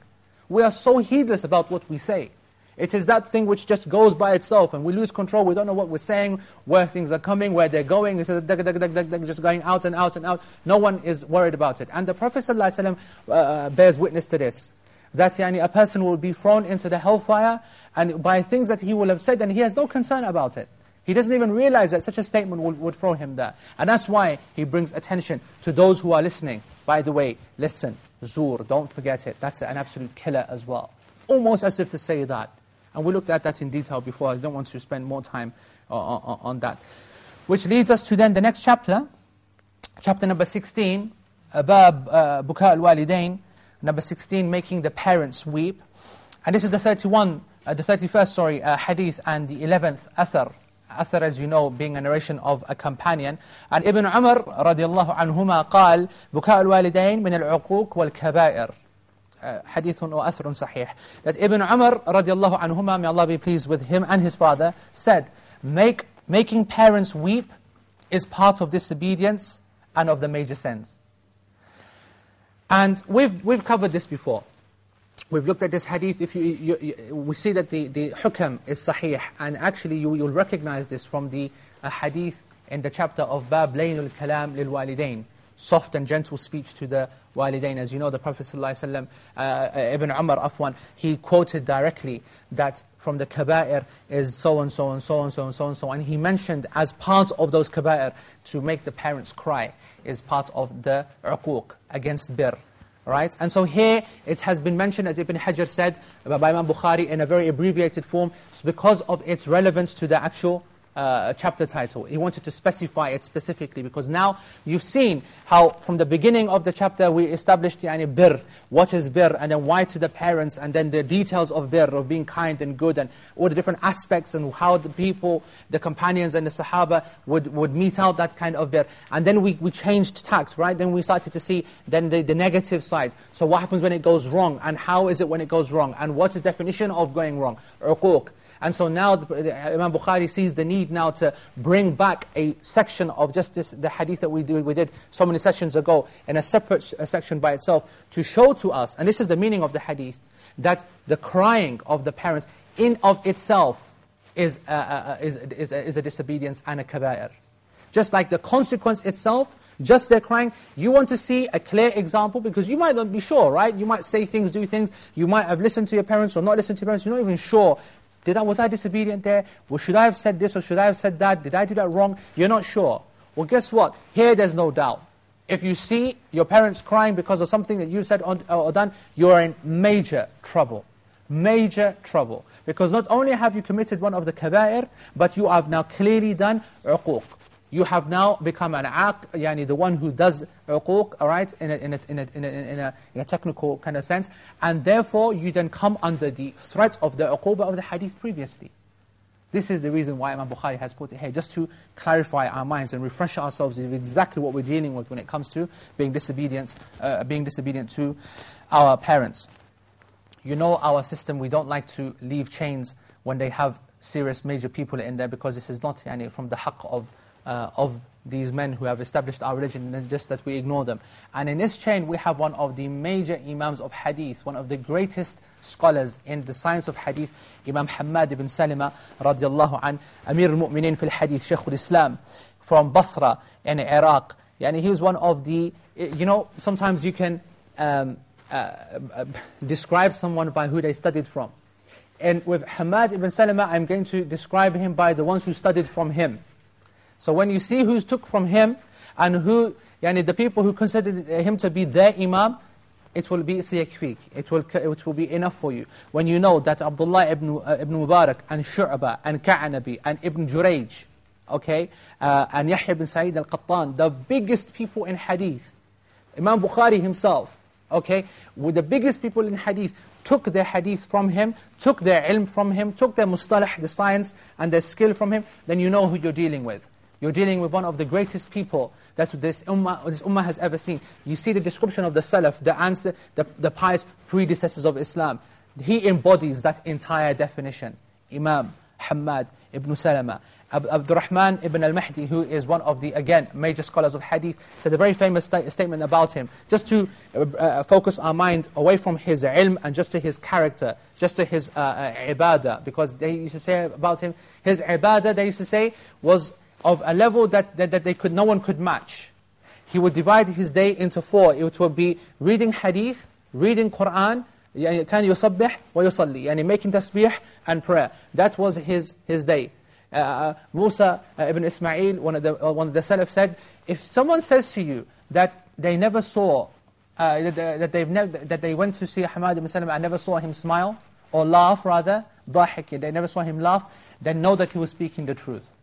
we are so heedless about what we say. It is that thing which just goes by itself and we lose control. We don't know what we're saying, where things are coming, where they're going. It's just going out and out and out. No one is worried about it. And the Prophet ﷺ, uh, uh, bears witness to this. That yani, a person will be thrown into the hellfire and by things that he will have said and he has no concern about it. He doesn't even realize that such a statement would, would throw him there. And that's why he brings attention to those who are listening. By the way, listen, zur, don't forget it. That's an absolute killer as well. Almost as if to say that. And we looked at that in detail before. I don't want to spend more time uh, on, on that. Which leads us to then the next chapter, chapter number 16, Bab uh, Buka al-Walidain, number 16, making the parents weep. And this is the 31, uh, the 31st, sorry, uh, hadith and the 11th athar. Athar, as you know, being a narration of a companion. And Ibn Umar, radiallahu anhuma, قال بكاء الوالدين من العقوق والكبائر hadith or athrun sahih, that Ibn Umar radiallahu anhuma, may Allah be pleased with him and his father, said, Make, making parents weep is part of disobedience and of the major sins. And we've, we've covered this before. We've looked at this hadith, if you, you, you, we see that the, the hukam is sahih, and actually you, you'll recognize this from the uh, hadith in the chapter of Bab Laynul Kalam lil Walidain, soft and gentle speech to the walidain. As you know, the Prophet ﷺ, uh, Ibn Umar Afwan, he quoted directly that from the kaba'ir is so and so and so and so and so and so. And he mentioned as part of those kaba'ir to make the parents cry is part of the uquq against bir. Right? And so here it has been mentioned, as Ibn Hajar said, by Imam Bukhari in a very abbreviated form, because of its relevance to the actual uh, chapter title. He wanted to specify it specifically because now you've seen how from the beginning of the chapter we established yani, bir, what is bir, and then why to the parents, and then the details of bir, of being kind and good, and all the different aspects and how the people, the companions and the sahaba would, would meet out that kind of bir. And then we, we changed tact, right? Then we started to see then the, the negative sides. So what happens when it goes wrong, and how is it when it goes wrong, and what is the definition of going wrong? Uquq. And so now the, Imam Bukhari sees the need now to bring back a section of just this, the hadith that we, we did so many sessions ago, in a separate section by itself, to show to us, and this is the meaning of the hadith, that the crying of the parents in of itself is, uh, uh, uh is, is, is a disobedience and a kaba'ir. Just like the consequence itself, just their crying, you want to see a clear example because you might not be sure, right? You might say things, do things, you might have listened to your parents or not listened to your parents, you're not even sure did I, was I disobedient there? Well, should I have said this or should I have said that? Did I do that wrong? You're not sure. Well, guess what? Here there's no doubt. If you see your parents crying because of something that you said or done, you're in major trouble. Major trouble. Because not only have you committed one of the kaba'ir, but you have now clearly done uquq you have now become an aq, yani the one who does uquq, right, in a, in, a, in, a, in, a, in, a, in a technical kind of sense, and therefore you then come under the threat of the uquba of the hadith previously. This is the reason why Imam Bukhari has put it here, just to clarify our minds and refresh ourselves of exactly what we're dealing with when it comes to being disobedient, uh, being disobedient to our parents. You know our system, we don't like to leave chains when they have serious major people in there because this is not yani, from the haqq of of these men who have established our religion, and just that we ignore them. And in this chain, we have one of the major imams of hadith, one of the greatest scholars in the science of hadith, Imam Hamad ibn Salama, radiallahu an, Amir al-Mu'minin fil hadith, Shaykh al-Islam, from Basra in Iraq. And he was one of the, you know, sometimes you can um, uh, uh, describe someone by who they studied from. And with Hamad ibn Salama, I'm going to describe him by the ones who studied from him. So when you see who's took from him, and who, yani the people who considered him to be their imam, it will be siyakfik. It will, it will be enough for you. When you know that Abdullah ibn, uh, ibn Mubarak, and Shu'ba, and Qa'nabi, and Ibn Jurayj, okay, uh, and Yahya ibn Sa'id al-Qattan, the biggest people in hadith, Imam Bukhari himself, okay, with the biggest people in hadith, took their hadith from him, took their ilm from him, took their mustalah, the science, and their skill from him, then you know who you're dealing with. You're dealing with one of the greatest people that this ummah, this ummah has ever seen. You see the description of the Salaf, the answer, the, the pious predecessors of Islam. He embodies that entire definition. Imam, Hamad, Ibn Salama. Abdurrahman ibn al-Mahdi, who is one of the, again, major scholars of hadith, said a very famous sta statement about him, just to uh, uh, focus our mind away from his ilm and just to his character, just to his uh, uh, ibadah, because they used to say about him, his ibadah, they used to say, was of a level that, that, that they could, no one could match. He would divide his day into four. It would be reading hadith, reading Qur'an, كان يصبح ويصلي يعني making tasbih and prayer. That was his, his day. Uh, uh, Musa uh, ibn Ismail, one of, the, uh, one of the Salaf said, if someone says to you that they never saw, uh, that, that, they've never, that they went to see Hamad ibn Salam and never saw him smile, or laugh rather, ضاحك, they never saw him laugh, then know that he was speaking the truth.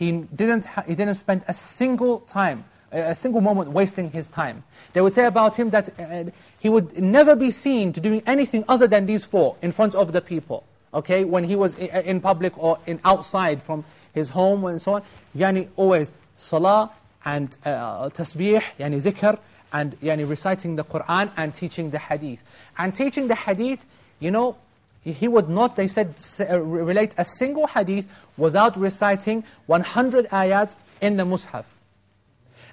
He didn't, he didn't spend a single time, a single moment wasting his time. They would say about him that uh, he would never be seen to doing anything other than these four in front of the people okay, when he was in public or in outside from his home and so on, yani always salah and uh, tasbih, yani dhikr, and yani reciting the Qur'an and teaching the hadith. And teaching the hadith, you know, he would not, they said, uh, relate a single hadith without reciting 100 ayat in the mushaf.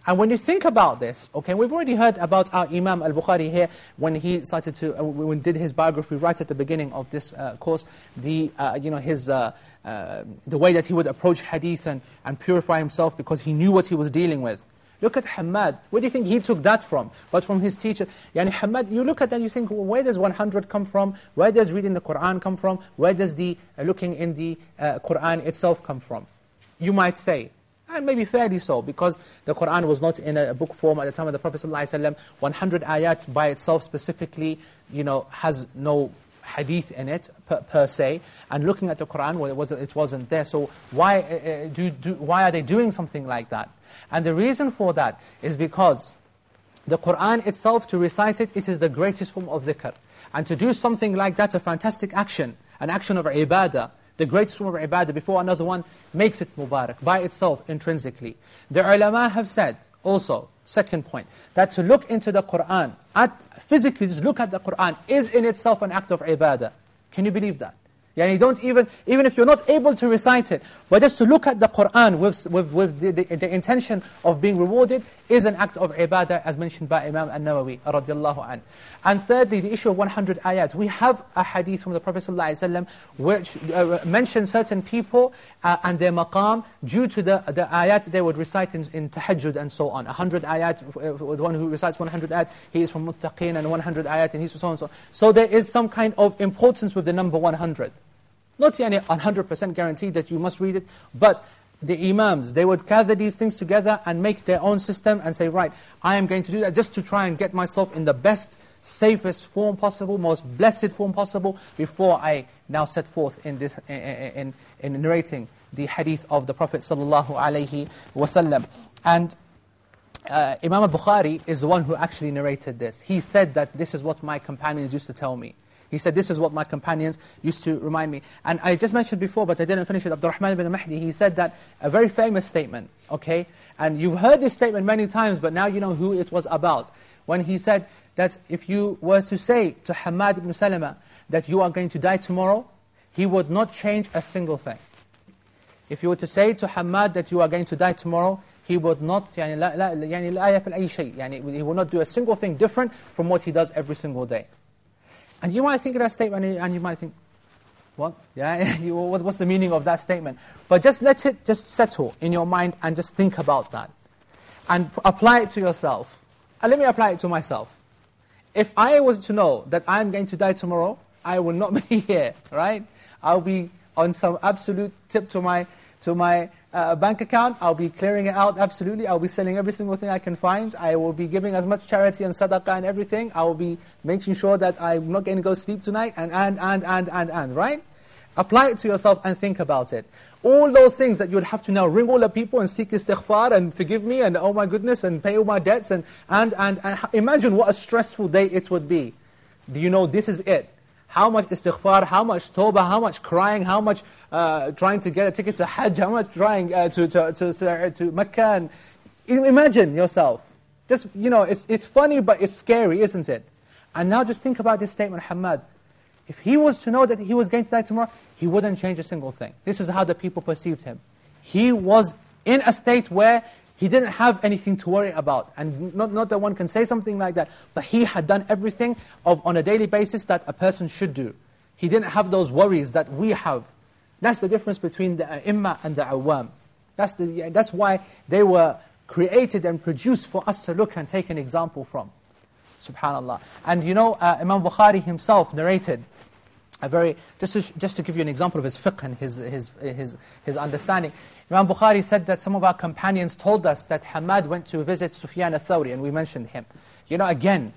And when you think about this, okay, we've already heard about our Imam al-Bukhari here when he started to, uh, when did his biography right at the beginning of this uh, course, the, uh, you know, his, uh, uh, the way that he would approach hadith and, and purify himself because he knew what he was dealing with. Look at Hamad. Where do you think he took that from? But from his teacher. Yani Hamad, you look at that and you think, well, where does 100 come from? Where does reading the Qur'an come from? Where does the uh, looking in the Qur'an itself come from? You might say, and maybe fairly so, because the Qur'an was not in a book form at the time of the Prophet ﷺ. 100 ayat by itself specifically, you know, has no hadith in it per, per, se, and looking at the Qur'an, well, it, was, it wasn't there. So why, uh, uh, do, do, why are they doing something like that? And the reason for that is because the Qur'an itself, to recite it, it is the greatest form of dhikr. And to do something like that, a fantastic action, an action of ibadah, the greatest form of ibadah before another one makes it mubarak by itself intrinsically. The ulama have said also, second point, that to look into the Qur'an, at, physically just look at the Qur'an, is in itself an act of ibadah. Can you believe that? Yani don't even, even if you're not able to recite it, but just to look at the Qur'an with, with, with the, the, the intention of being rewarded is an act of ibadah as mentioned by Imam An-Nawawi radiallahu an. And thirdly, the issue of 100 ayat. We have a hadith from the Prophet ﷺ which uh, mentions certain people uh, and their maqam due to the, the ayat they would recite in, in tahajjud and so on. 100 ayat, uh, the one who recites 100 ayat, he is from muttaqeen and 100 ayat and he's so on and so on. So there is some kind of importance with the number 100. Not yani 100% guaranteed that you must read it, but the imams, they would gather these things together and make their own system and say, right, I am going to do that just to try and get myself in the best, safest form possible, most blessed form possible, before I now set forth in, this, in, in, in narrating the hadith of the Prophet sallallahu alaihi wasallam. And uh, Imam al-Bukhari is the one who actually narrated this. He said that this is what my companions used to tell me. He said, this is what my companions used to remind me. And I just mentioned before, but I didn't finish it, Abdurrahman ibn Mahdi, he said that, a very famous statement, okay? And you've heard this statement many times, but now you know who it was about. When he said that if you were to say to Hamad ibn Salama that you are going to die tomorrow, he would not change a single thing. If you were to say to Hamad that you are going to die tomorrow, he would not, يعني لا, لا, يعني لا يفعل أي شيء, يعني he will not do a single thing different from what he does every single day. And you might think of that statement and you might think, what? Yeah, what's the meaning of that statement? But just let it just settle in your mind and just think about that. And apply it to yourself. And let me apply it to myself. If I was to know that I'm going to die tomorrow, I will not be here, right? I'll be on some absolute tip to my, to my uh, bank account. I'll be clearing it out absolutely. I'll be selling every single thing I can find. I will be giving as much charity and sadaqah and everything. I will be making sure that I'm not going to go sleep tonight and, and, and, and, and, and, right? Apply it to yourself and think about it. All those things that you would have to now ring all the people and seek istighfar and forgive me and oh my goodness and pay all my debts and, and, and, and imagine what a stressful day it would be. Do you know this is it? How much istighfar, how much tawbah, how much crying, how much uh, trying to get a ticket to Hajj, how much trying uh, to, to, to, to, to Mecca. And imagine yourself. Just, you know, it's, it's funny but it's scary, isn't it? And now just think about this statement, Hamad. If he was to know that he was going to die tomorrow, he wouldn't change a single thing. This is how the people perceived him. He was in a state where he didn't have anything to worry about. And not, not that one can say something like that, but he had done everything of, on a daily basis that a person should do. He didn't have those worries that we have. That's the difference between the ai and the awam. That's, the, that's why they were created and produced for us to look and take an example from. Subhanallah. And you know, uh, Imam Bukhari himself narrated a very, just to, just to give you an example of his fiqh and his, his, his, his understanding. Imam Bukhari said that some of our companions told us that Hamad went to visit Sufyan al-Thawri, and we mentioned him. You know, again,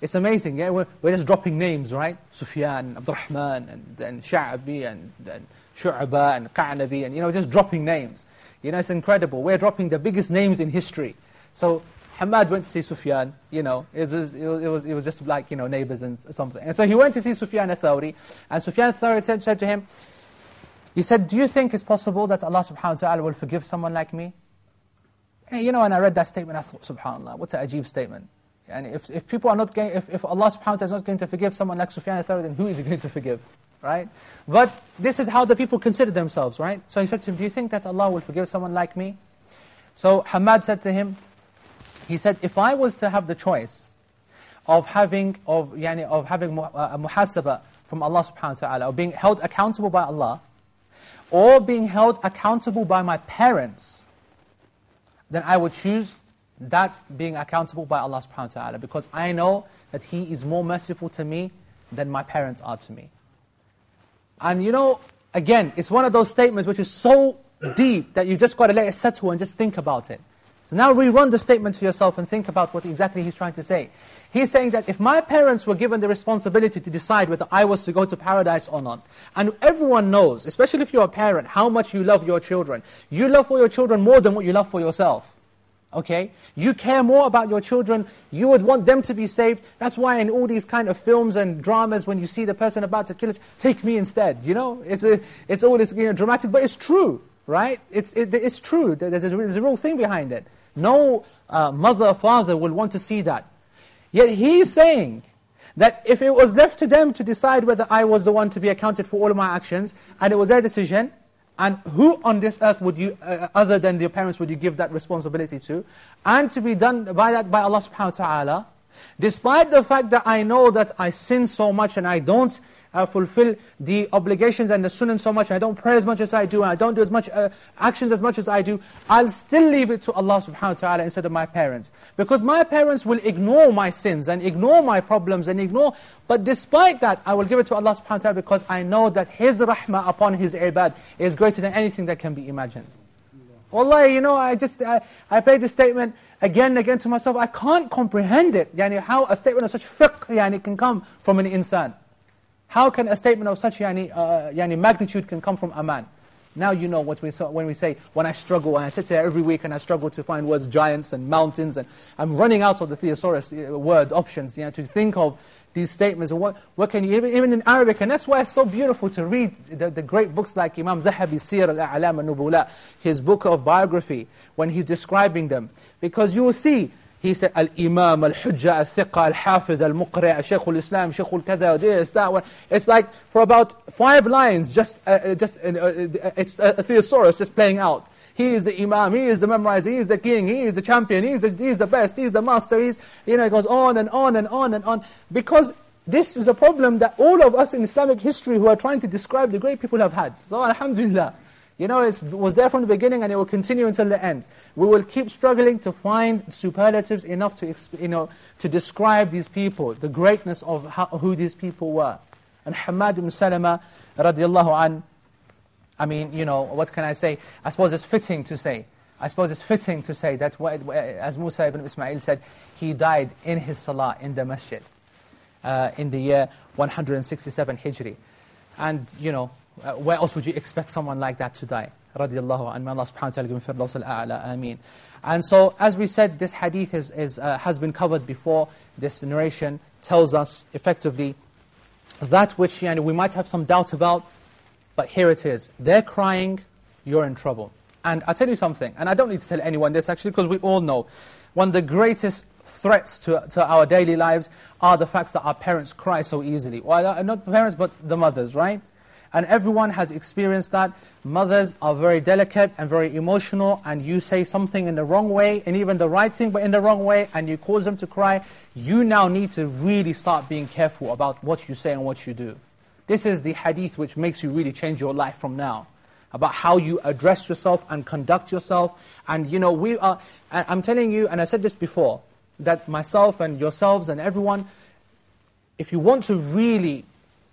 it's amazing, yeah? We're, we're, just dropping names, right? Sufyan, Abdurrahman, and, and Sha'abi, and, and Shu'aba, and Qa'nabi, and you know, just dropping names. You know, it's incredible. We're dropping the biggest names in history. So Hamad went to see Sufyan, you know, it was, it was, it was just like, you know, neighbors and something. And so he went to see Sufyan al-Thawri, and Sufyan al-Thawri said, to him, he said, do you think it's possible that Allah subhanahu wa ta'ala will forgive someone like me? And, you know, when I read that statement, I thought, subhanAllah, what an ajib statement. And if, if people are not going, if, if Allah subhanahu wa ta'ala is not going to forgive someone like Sufyan al-Thawri, then who is he going to forgive? Right? But this is how the people consider themselves, right? So he said to him, do you think that Allah will forgive someone like me? So Hamad said to him, he said, if I was to have the choice of having, of, yani, of having a uh, muhasabah from Allah subhanahu wa ta'ala, or being held accountable by Allah, or being held accountable by my parents, then I would choose that being accountable by Allah subhanahu wa ta'ala, because I know that He is more merciful to me than my parents are to me. And you know, again, it's one of those statements which is so deep that you just got to let it settle and just think about it. So now rerun the statement to yourself and think about what exactly he's trying to say. He's saying that if my parents were given the responsibility to decide whether I was to go to paradise or not, and everyone knows, especially if you're a parent, how much you love your children. You love for your children more than what you love for yourself. Okay? You care more about your children. You would want them to be saved. That's why in all these kind of films and dramas, when you see the person about to kill it, take me instead. You know? It's, a, it's all this you know, dramatic, but it's true. Right? It's, it, it's true. There's a, there's a real thing behind it. No uh, mother, father will want to see that. Yet he's saying that if it was left to them to decide whether I was the one to be accounted for all of my actions, and it was their decision, and who on this earth would you, uh, other than your parents, would you give that responsibility to? And to be done by that by Allah subhanahu wa ta'ala, despite the fact that I know that I sin so much and I don't uh, fulfill the obligations and the sunnah so much, I don't pray as much as I do, and I don't do as much uh, actions as much as I do, I'll still leave it to Allah subhanahu wa ta'ala instead of my parents. Because my parents will ignore my sins and ignore my problems and ignore, but despite that, I will give it to Allah subhanahu wa ta'ala because I know that His rahmah upon His ibad is greater than anything that can be imagined. Wallahi, you know, I just, I, I played this statement again and again to myself, I can't comprehend it. Yani how a statement of such fiqh yani, can come from an insan. How can a statement of such yani, uh, yani magnitude can come from a man? Now you know what we saw when we say, when I struggle, and I sit here every week and I struggle to find words giants and mountains, and I'm running out of the thesaurus uh, word options you know, to think of these statements. What, what can you, even, in Arabic, and that's why it's so beautiful to read the, the great books like Imam Dhahabi, Siyar al-A'lam al-Nubala, his book of biography, when he's describing them. Because you will see he said, Al-Imam, Al-Hujja, Al-Thiqa, Al-Hafiz, Al-Muqri', Shaykh al-Islam, Shaykh al-Kada, this, that one. It's like, for about five lines, just, uh, uh just uh, uh, it's a thesaurus just playing out. he is the imam, he is the memorizer, he is the king, he is the champion, he is the, he is the best, he is the master, he's, you know, it goes on and on and on and on. Because this is a problem that all of us in Islamic history who are trying to describe the great people have had. So alhamdulillah. You know, it was there from the beginning and it will continue until the end. We will keep struggling to find superlatives enough to, you know, to describe these people, the greatness of how, who these people were. And Hamad ibn Salama, radiallahu an, I mean, you know, what can I say? I suppose it's fitting to say, I suppose it's fitting to say that, as Musa ibn Ismail said, he died in his salah in the masjid uh, in the year 167 Hijri. And, you know, uh, where else would you expect someone like that to die? Radiallahu anhu. May Allah subhanahu wa ta'ala give him al-a'la. Ameen. And so, as we said, this hadith is, is, uh, has been covered before. This narration tells us effectively that which we might have some doubt about, but here it is. They're crying, you're in trouble. And I'll tell you something, and I don't need to tell anyone this actually, because we all know, one of the greatest threats to, to our daily lives are the facts that our parents cry so easily. Well, uh, not the parents, but the mothers, right? And everyone has experienced that. Mothers are very delicate and very emotional, and you say something in the wrong way, and even the right thing, but in the wrong way, and you cause them to cry. You now need to really start being careful about what you say and what you do. This is the hadith which makes you really change your life from now about how you address yourself and conduct yourself. And you know, we are, I'm telling you, and I said this before, that myself and yourselves and everyone, if you want to really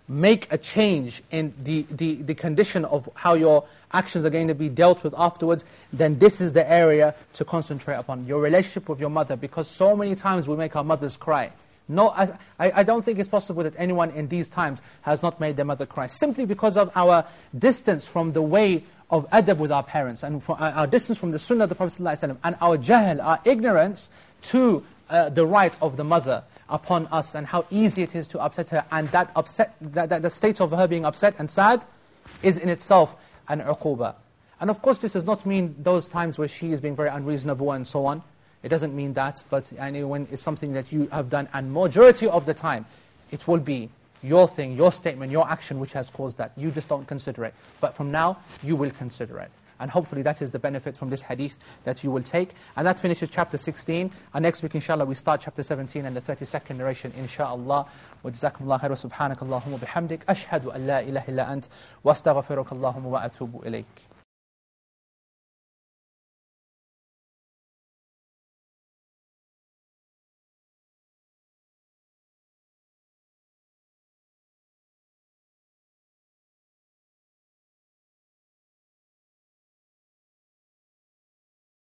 make a change in the, the, the condition of how your actions are going to be dealt with afterwards, then this is the area to concentrate upon, your relationship with your mother, because so many times we make our mothers cry. No, I, I don't think it's possible that anyone in these times has not made their mother cry, simply because of our distance from the way of adab with our parents, and our distance from the sunnah of the Prophet ﷺ, and our jahl, our ignorance to uh, the right of the mother upon us and how easy it is to upset her and that upset that, that the state of her being upset and sad is in itself an uquba. And of course this does not mean those times where she is being very unreasonable and so on. It doesn't mean that, but when it's something that you have done and majority of the time it will be your thing, your statement, your action which has caused that. You just don't consider it. But from now, you will consider it. And hopefully that is the benefit from this hadith that you will take. And that finishes chapter 16. And next week, inshallah, we start chapter 17 and the 32nd narration, inshallah. وجزاكم الله خير وسبحانك اللهم وبحمدك أشهد أن لا إله إلا أنت وأستغفرك اللهم وأتوب إليك